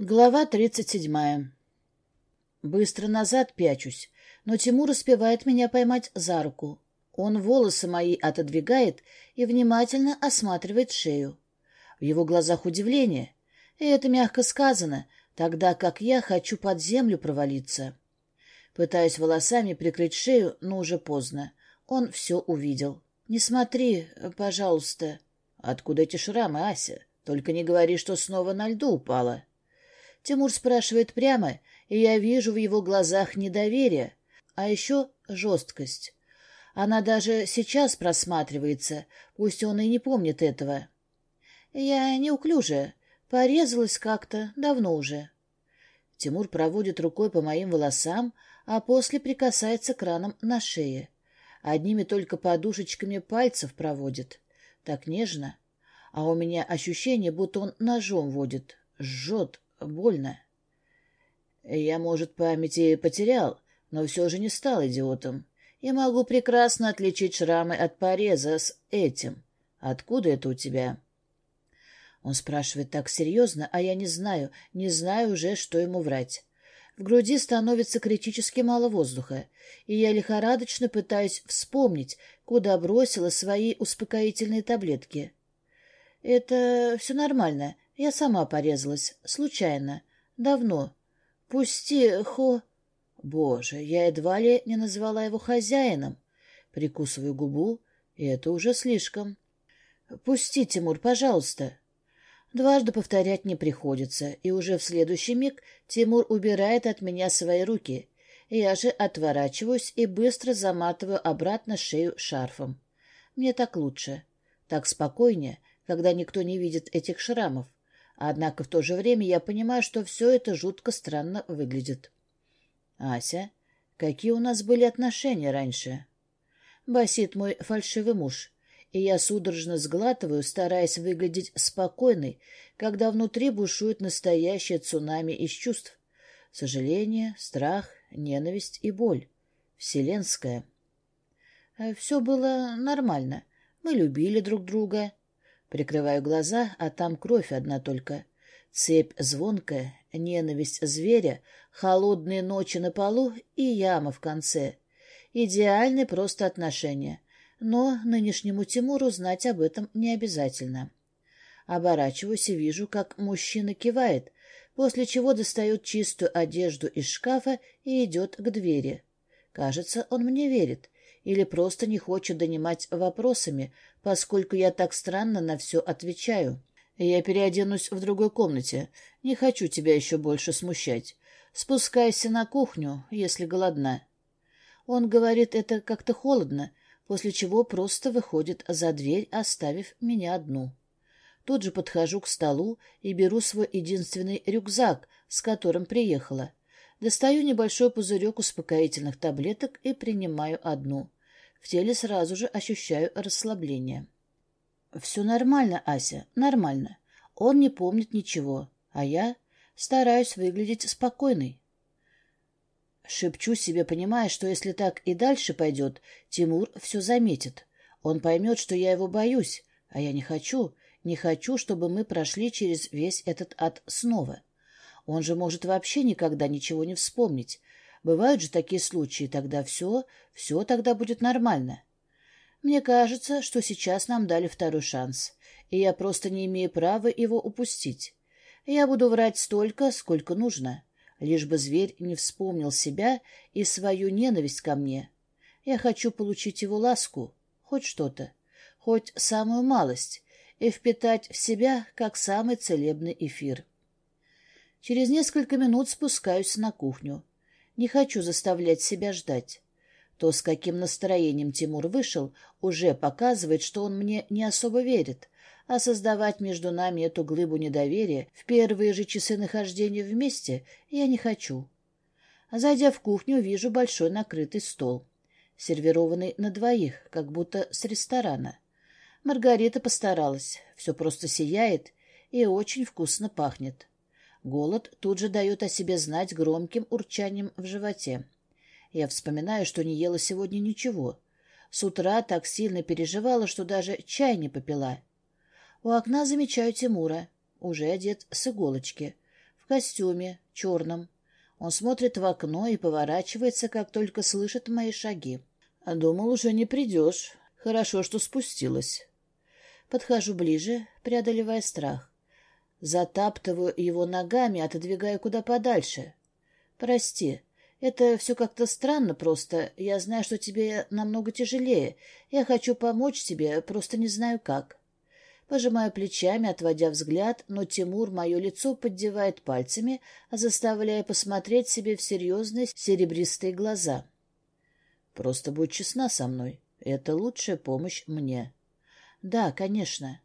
Глава тридцать седьмая. Быстро назад пячусь, но Тимур успевает меня поймать за руку. Он волосы мои отодвигает и внимательно осматривает шею. В его глазах удивление, и это мягко сказано, тогда как я хочу под землю провалиться. Пытаюсь волосами прикрыть шею, но уже поздно. Он все увидел. «Не смотри, пожалуйста». «Откуда эти шрамы, Ася? Только не говори, что снова на льду упала». Тимур спрашивает прямо, и я вижу в его глазах недоверие, а еще жесткость. Она даже сейчас просматривается, пусть он и не помнит этого. Я неуклюжая, порезалась как-то давно уже. Тимур проводит рукой по моим волосам, а после прикасается к ранам на шее. Одними только подушечками пальцев проводит. Так нежно. А у меня ощущение, будто он ножом водит. Жжет, больно. Я, может, памяти потерял, но все же не стал идиотом. И могу прекрасно отличить шрамы от пореза с этим. Откуда это у тебя? Он спрашивает так серьезно, а я не знаю, не знаю уже, что ему врать. В груди становится критически мало воздуха, и я лихорадочно пытаюсь вспомнить, куда бросила свои успокоительные таблетки. Это все нормально, я сама порезалась, случайно, давно. Пусти, хо... Боже, я едва ли не назвала его хозяином. Прикусываю губу, и это уже слишком. Пусти, Тимур, пожалуйста. Дважды повторять не приходится, и уже в следующий миг Тимур убирает от меня свои руки. Я же отворачиваюсь и быстро заматываю обратно шею шарфом. Мне так лучше, так спокойнее, когда никто не видит этих шрамов. Однако в то же время я понимаю, что все это жутко странно выглядит. «Ася, какие у нас были отношения раньше?» Басит мой фальшивый муж, и я судорожно сглатываю, стараясь выглядеть спокойной, когда внутри бушует настоящее цунами из чувств. Сожаление, страх, ненависть и боль. Вселенская. Э, все было нормально. Мы любили друг друга. Прикрываю глаза, а там кровь одна только. Цепь звонкая, ненависть зверя, холодные ночи на полу и яма в конце. Идеальные просто отношения. Но нынешнему Тимуру знать об этом не обязательно. Оборачиваюсь и вижу, как мужчина кивает, после чего достает чистую одежду из шкафа и идет к двери. Кажется, он мне верит или просто не хочет донимать вопросами, поскольку я так странно на все отвечаю. Я переоденусь в другой комнате. Не хочу тебя еще больше смущать. Спускайся на кухню, если голодна. Он говорит это как-то холодно, после чего просто выходит за дверь, оставив меня одну. Тут же подхожу к столу и беру свой единственный рюкзак, с которым приехала. Достаю небольшой пузырек успокоительных таблеток и принимаю одну. В теле сразу же ощущаю расслабление. Все нормально, Ася, нормально. Он не помнит ничего, а я стараюсь выглядеть спокойной. Шепчу себе, понимая, что если так и дальше пойдет, Тимур все заметит. Он поймет, что я его боюсь, а я не хочу, не хочу, чтобы мы прошли через весь этот ад снова. Он же может вообще никогда ничего не вспомнить, Бывают же такие случаи, тогда все, все тогда будет нормально. Мне кажется, что сейчас нам дали второй шанс, и я просто не имею права его упустить. Я буду врать столько, сколько нужно, лишь бы зверь не вспомнил себя и свою ненависть ко мне. Я хочу получить его ласку, хоть что-то, хоть самую малость, и впитать в себя, как самый целебный эфир. Через несколько минут спускаюсь на кухню. Не хочу заставлять себя ждать. То, с каким настроением Тимур вышел, уже показывает, что он мне не особо верит, а создавать между нами эту глыбу недоверия в первые же часы нахождения вместе я не хочу. Зайдя в кухню, вижу большой накрытый стол, сервированный на двоих, как будто с ресторана. Маргарита постаралась, все просто сияет и очень вкусно пахнет. Голод тут же дает о себе знать громким урчанием в животе. Я вспоминаю, что не ела сегодня ничего. С утра так сильно переживала, что даже чай не попила. У окна замечаю Тимура, уже одет с иголочки, в костюме, черном. Он смотрит в окно и поворачивается, как только слышит мои шаги. Думал, уже не придешь. Хорошо, что спустилась. Подхожу ближе, преодолевая страх. Затаптываю его ногами, отодвигая куда подальше. Прости, это все как-то странно просто. Я знаю, что тебе намного тяжелее. Я хочу помочь тебе, просто не знаю как. Пожимаю плечами, отводя взгляд, но Тимур мое лицо поддевает пальцами, заставляя посмотреть себе в серьезные серебристые глаза. Просто будь честна со мной. Это лучшая помощь мне. Да, конечно.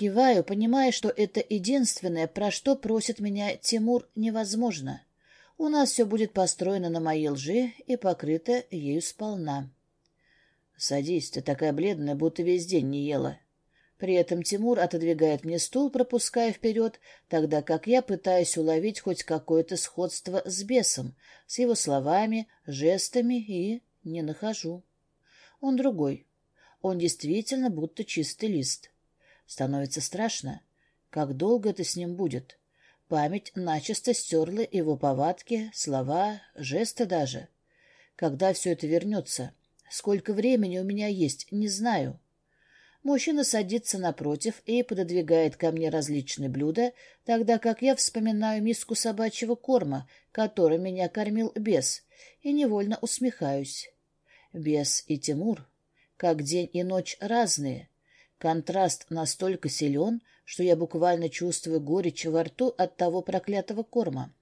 Киваю, понимая, что это единственное, про что просит меня Тимур, невозможно. У нас все будет построено на моей лжи и покрыто ею сполна. Садись, ты такая бледная, будто весь день не ела. При этом Тимур отодвигает мне стул, пропуская вперед, тогда как я пытаюсь уловить хоть какое-то сходство с бесом, с его словами, жестами и не нахожу. Он другой. Он действительно будто чистый лист. Становится страшно. Как долго это с ним будет? Память начисто стерла его повадки, слова, жесты даже. Когда все это вернется? Сколько времени у меня есть, не знаю. Мужчина садится напротив и пододвигает ко мне различные блюда, тогда как я вспоминаю миску собачьего корма, который меня кормил бес, и невольно усмехаюсь. Бес и Тимур, как день и ночь разные. Контраст настолько силен, что я буквально чувствую горечь во рту от того проклятого корма.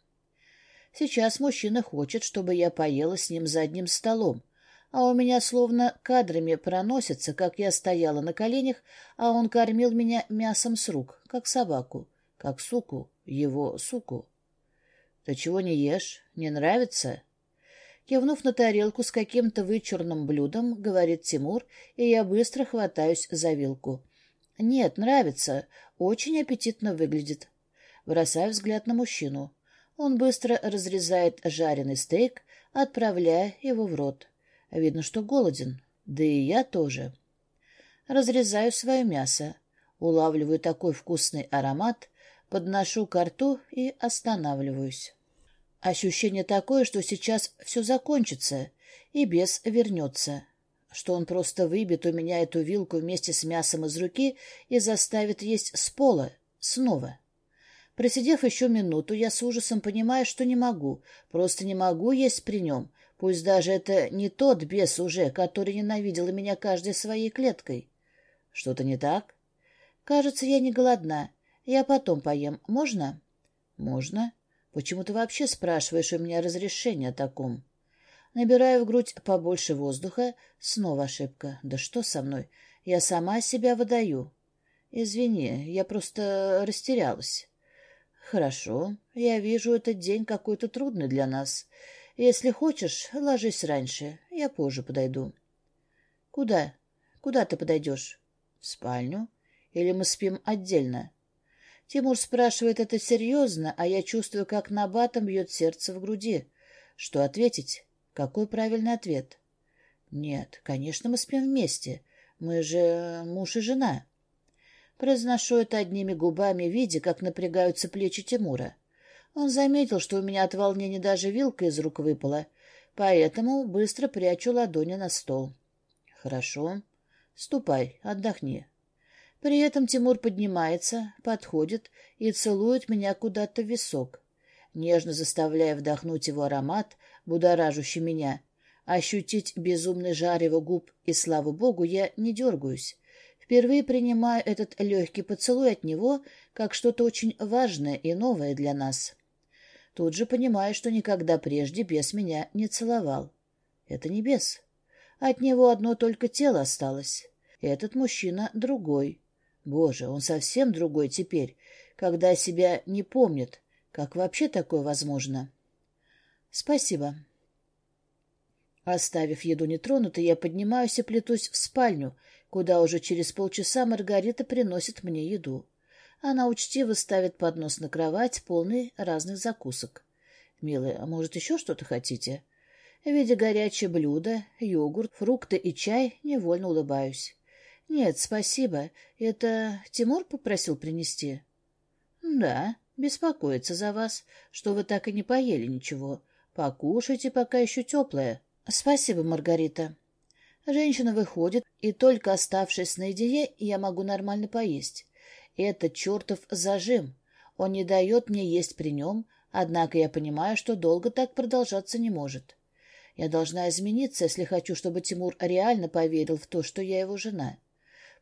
Сейчас мужчина хочет, чтобы я поела с ним за одним столом, а у меня словно кадрами проносится, как я стояла на коленях, а он кормил меня мясом с рук, как собаку, как суку, его суку. — Ты чего не ешь? Не нравится? Кивнув на тарелку с каким-то вычурным блюдом, говорит Тимур, и я быстро хватаюсь за вилку. «Нет, нравится. Очень аппетитно выглядит». Бросаю взгляд на мужчину. Он быстро разрезает жареный стейк, отправляя его в рот. Видно, что голоден. Да и я тоже. Разрезаю свое мясо. Улавливаю такой вкусный аромат, подношу ко рту и останавливаюсь. Ощущение такое, что сейчас все закончится, и бес вернется, что он просто выбьет у меня эту вилку вместе с мясом из руки и заставит есть с пола снова. Просидев еще минуту, я с ужасом понимаю, что не могу, просто не могу есть при нем, пусть даже это не тот бес уже, который ненавидел меня каждой своей клеткой. Что-то не так? Кажется, я не голодна. Я потом поем. Можно? Можно. Почему ты вообще спрашиваешь у меня разрешение о таком? Набираю в грудь побольше воздуха. Снова ошибка. Да что со мной? Я сама себя выдаю. Извини, я просто растерялась. Хорошо. Я вижу, этот день какой-то трудный для нас. Если хочешь, ложись раньше. Я позже подойду. Куда? Куда ты подойдешь? В спальню? Или мы спим отдельно? Тимур спрашивает это серьезно, а я чувствую, как на батом бьет сердце в груди. Что ответить? Какой правильный ответ? Нет, конечно, мы спим вместе. Мы же муж и жена. Произношу это одними губами, видя, как напрягаются плечи Тимура. Он заметил, что у меня от волнения даже вилка из рук выпала, поэтому быстро прячу ладони на стол. Хорошо. Ступай, отдохни. При этом Тимур поднимается, подходит и целует меня куда-то в висок, нежно заставляя вдохнуть его аромат, будоражущий меня. Ощутить безумный жар его губ, и, слава богу, я не дергаюсь. Впервые принимаю этот легкий поцелуй от него как что-то очень важное и новое для нас. Тут же понимаю, что никогда прежде бес меня не целовал. Это не бес. От него одно только тело осталось. Этот мужчина другой, Боже, он совсем другой теперь, когда себя не помнит. Как вообще такое возможно? Спасибо. Оставив еду нетронутой, я поднимаюсь и плетусь в спальню, куда уже через полчаса Маргарита приносит мне еду. Она учтиво ставит поднос на кровать, полный разных закусок. «Милая, а может, еще что-то хотите?» Видя горячее блюдо, йогурт, фрукты и чай, невольно улыбаюсь. «Нет, спасибо. Это Тимур попросил принести?» «Да», — Беспокоится за вас, что вы так и не поели ничего. Покушайте, пока еще теплое. Спасибо, Маргарита. Женщина выходит, и только оставшись наедине, я могу нормально поесть. Это чертов зажим. Он не дает мне есть при нем, однако я понимаю, что долго так продолжаться не может. Я должна измениться, если хочу, чтобы Тимур реально поверил в то, что я его жена.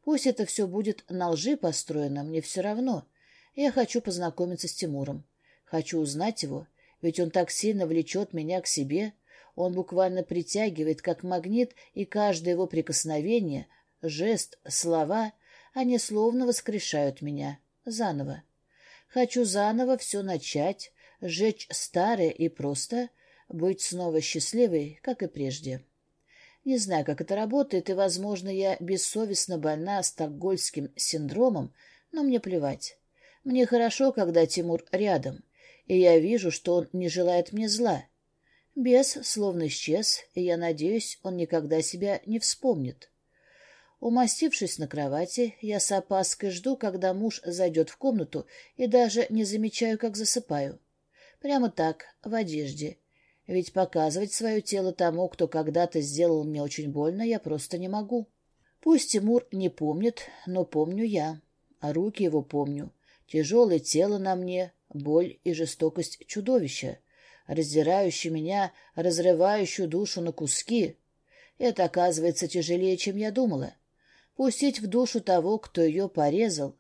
Пусть это все будет на лжи построено, мне все равно. Я хочу познакомиться с Тимуром. Хочу узнать его, ведь он так сильно влечет меня к себе. Он буквально притягивает, как магнит, и каждое его прикосновение, жест, слова, они словно воскрешают меня. Заново. Хочу заново все начать, сжечь старое и просто быть снова счастливой, как и прежде. Не знаю, как это работает, и, возможно, я бессовестно больна стокгольским синдромом, но мне плевать. Мне хорошо, когда Тимур рядом, и я вижу, что он не желает мне зла. Бес словно исчез, и я надеюсь, он никогда себя не вспомнит. Умастившись на кровати, я с опаской жду, когда муж зайдет в комнату, и даже не замечаю, как засыпаю. Прямо так, в одежде, ведь показывать свое тело тому, кто когда-то сделал мне очень больно, я просто не могу. Пусть Тимур не помнит, но помню я. А руки его помню. Тяжелое тело на мне, боль и жестокость чудовища, раздирающую меня, разрывающую душу на куски. Это оказывается тяжелее, чем я думала. Пустить в душу того, кто ее порезал.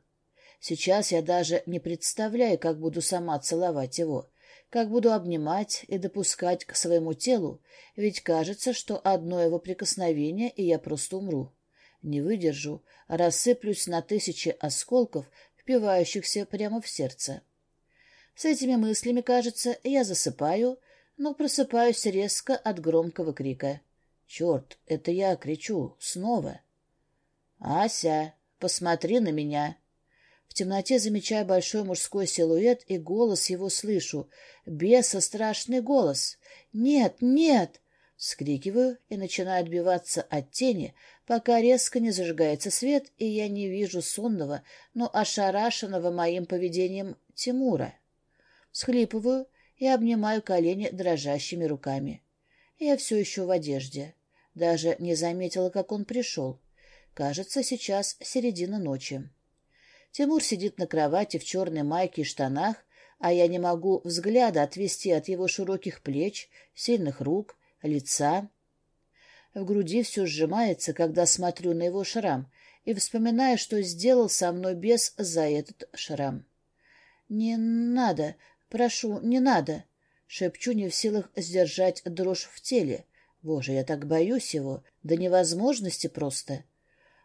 Сейчас я даже не представляю, как буду сама целовать его как буду обнимать и допускать к своему телу, ведь кажется, что одно его прикосновение, и я просто умру. Не выдержу, рассыплюсь на тысячи осколков, впивающихся прямо в сердце. С этими мыслями, кажется, я засыпаю, но просыпаюсь резко от громкого крика. Черт, это я кричу снова. «Ася, посмотри на меня!» В темноте замечаю большой мужской силуэт и голос его слышу. Беса страшный голос. «Нет, нет!» Вскрикиваю и начинаю отбиваться от тени, пока резко не зажигается свет, и я не вижу сонного, но ошарашенного моим поведением Тимура. Схлипываю и обнимаю колени дрожащими руками. Я все еще в одежде. Даже не заметила, как он пришел. Кажется, сейчас середина ночи. Тимур сидит на кровати в черной майке и штанах, а я не могу взгляда отвести от его широких плеч, сильных рук, лица. В груди все сжимается, когда смотрю на его шрам и вспоминаю, что сделал со мной бес за этот шрам. «Не надо, прошу, не надо!» Шепчу, не в силах сдержать дрожь в теле. Боже, я так боюсь его, до невозможности просто.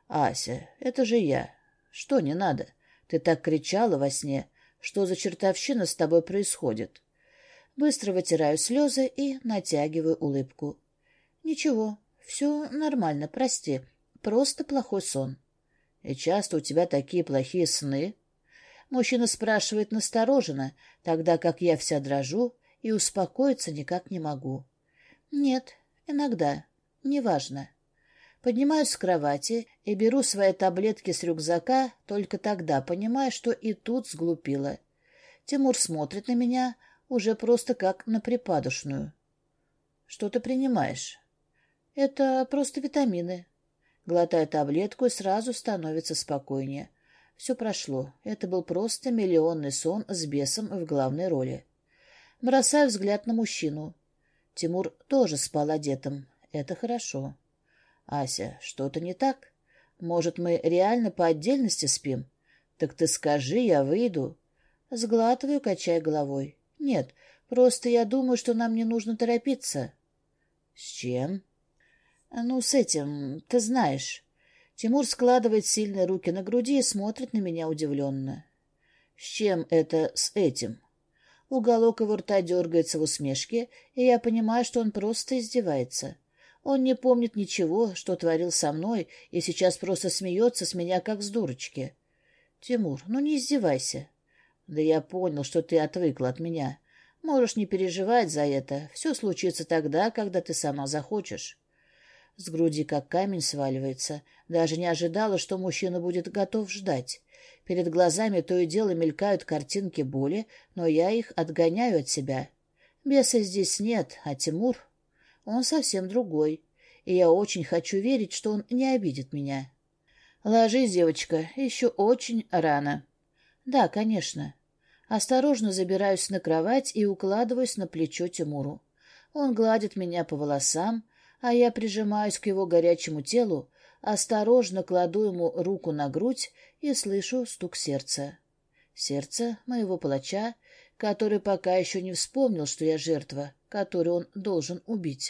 «Ася, это же я. Что не надо?» Ты так кричала во сне. Что за чертовщина с тобой происходит? Быстро вытираю слезы и натягиваю улыбку. Ничего, все нормально, прости. Просто плохой сон. И часто у тебя такие плохие сны? Мужчина спрашивает настороженно, тогда как я вся дрожу и успокоиться никак не могу. Нет, иногда. Неважно. Поднимаюсь с кровати и беру свои таблетки с рюкзака, только тогда понимаю, что и тут сглупила. Тимур смотрит на меня уже просто как на припадочную. «Что ты принимаешь?» «Это просто витамины». Глотаю таблетку и сразу становится спокойнее. Все прошло. Это был просто миллионный сон с бесом в главной роли. Бросаю взгляд на мужчину. Тимур тоже спал одетым. Это хорошо. Ася, что-то не так? Может, мы реально по отдельности спим? Так ты скажи, я выйду. Сглатываю, качая головой. Нет, просто я думаю, что нам не нужно торопиться. С чем? Ну, с этим, ты знаешь. Тимур складывает сильные руки на груди и смотрит на меня удивленно. С чем это с этим? Уголок его рта дергается в усмешке, и я понимаю, что он просто издевается. Он не помнит ничего, что творил со мной, и сейчас просто смеется с меня, как с дурочки. Тимур, ну не издевайся. Да я понял, что ты отвыкла от меня. Можешь не переживать за это. Все случится тогда, когда ты сама захочешь. С груди как камень сваливается. Даже не ожидала, что мужчина будет готов ждать. Перед глазами то и дело мелькают картинки боли, но я их отгоняю от себя. Беса здесь нет, а Тимур... Он совсем другой, и я очень хочу верить, что он не обидит меня. Ложись, девочка, еще очень рано. Да, конечно. Осторожно забираюсь на кровать и укладываюсь на плечо Тимуру. Он гладит меня по волосам, а я прижимаюсь к его горячему телу, осторожно кладу ему руку на грудь и слышу стук сердца. Сердце моего палача, который пока еще не вспомнил, что я жертва, которую он должен убить.